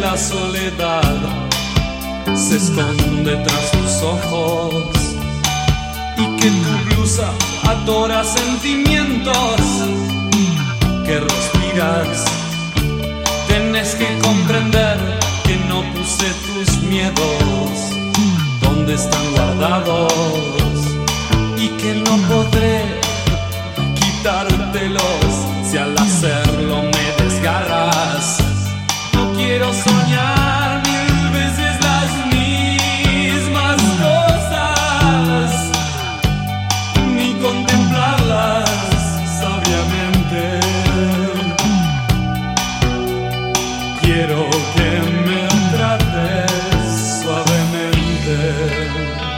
la soledad se esconde tras tus ojos y que tu blusa adora sentimientos que respiras. Tienes que comprender que no puse tus miedos donde están guardados y que no podré Quiero que me trates suavemente.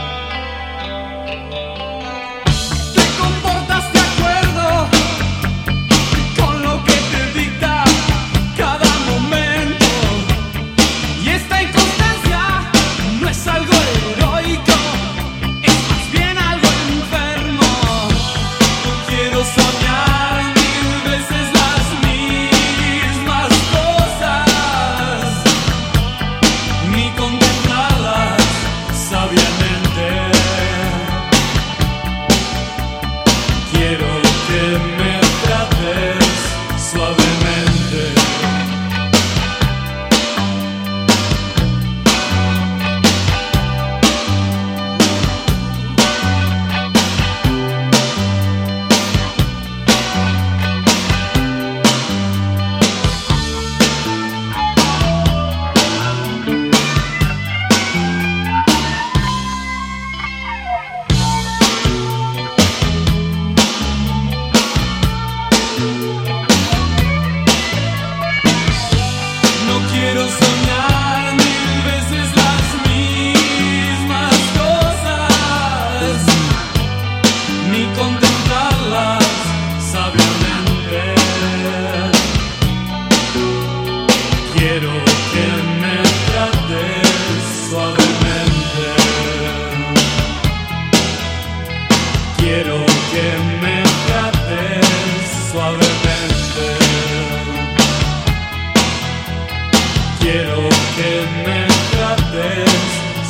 Que me trates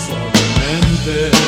suavemente.